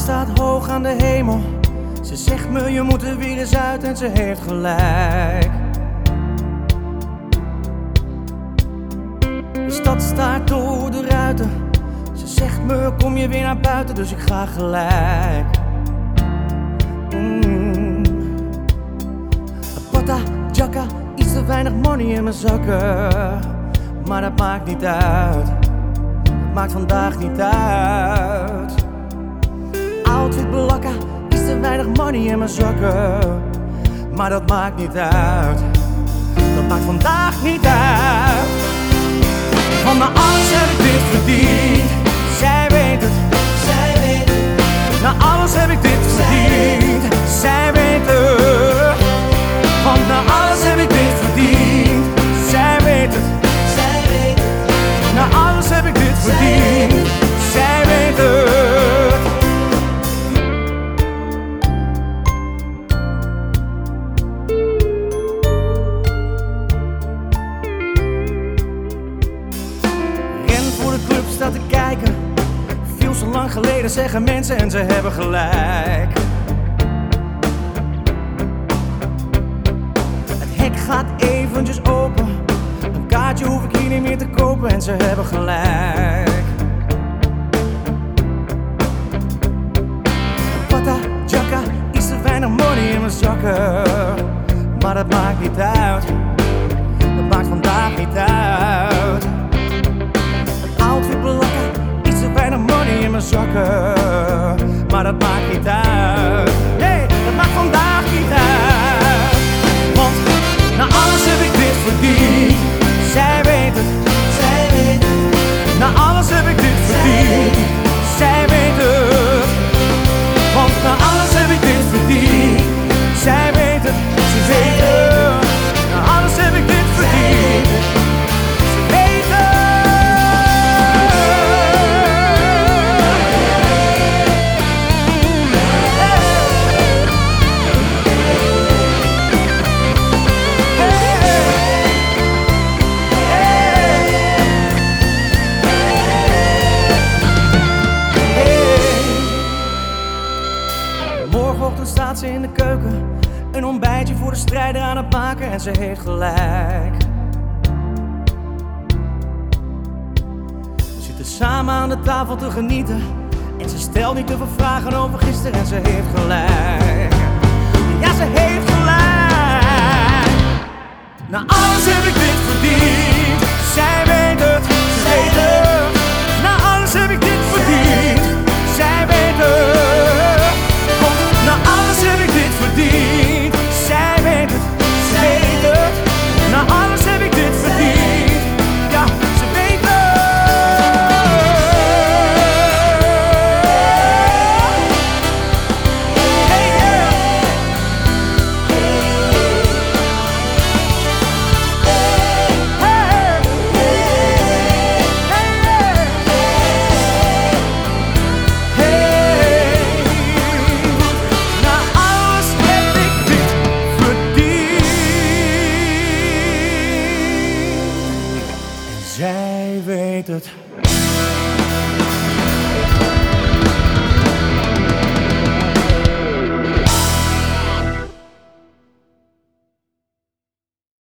staat hoog aan de hemel. Ze zegt me je moet er weer eens uit en ze heeft gelijk. De stad staat door de ruiten. Ze zegt me kom je weer naar buiten, dus ik ga gelijk. Mm. Pata, jacka, iets te weinig money in mijn zakken. Maar dat maakt niet uit. Maakt vandaag niet uit. Outfit belakka, iets te weinig money in mijn zakken. Maar dat maakt niet uit. Dat maakt vandaag niet uit. Van mijn alles heb ik dit verdiend. Lang geleden zeggen mensen en ze hebben gelijk. Het hek gaat eventjes open. Een kaartje hoef ik hier niet meer te kopen en ze hebben gelijk. Pata, jacka, iets te weinig money in mijn zakken. Maar dat maakt niet uit. Dat maakt vandaag niet uit. Zakken. Maar dat maakt niet uit. Morgenochtend staat ze in de keuken. Een ontbijtje voor de strijder aan het maken en ze heeft gelijk. We zitten samen aan de tafel te genieten. En ze stelt niet te veel vragen over gisteren en ze heeft gelijk. Ja, ze heeft gelijk. Na alles heb ik En zij weet het.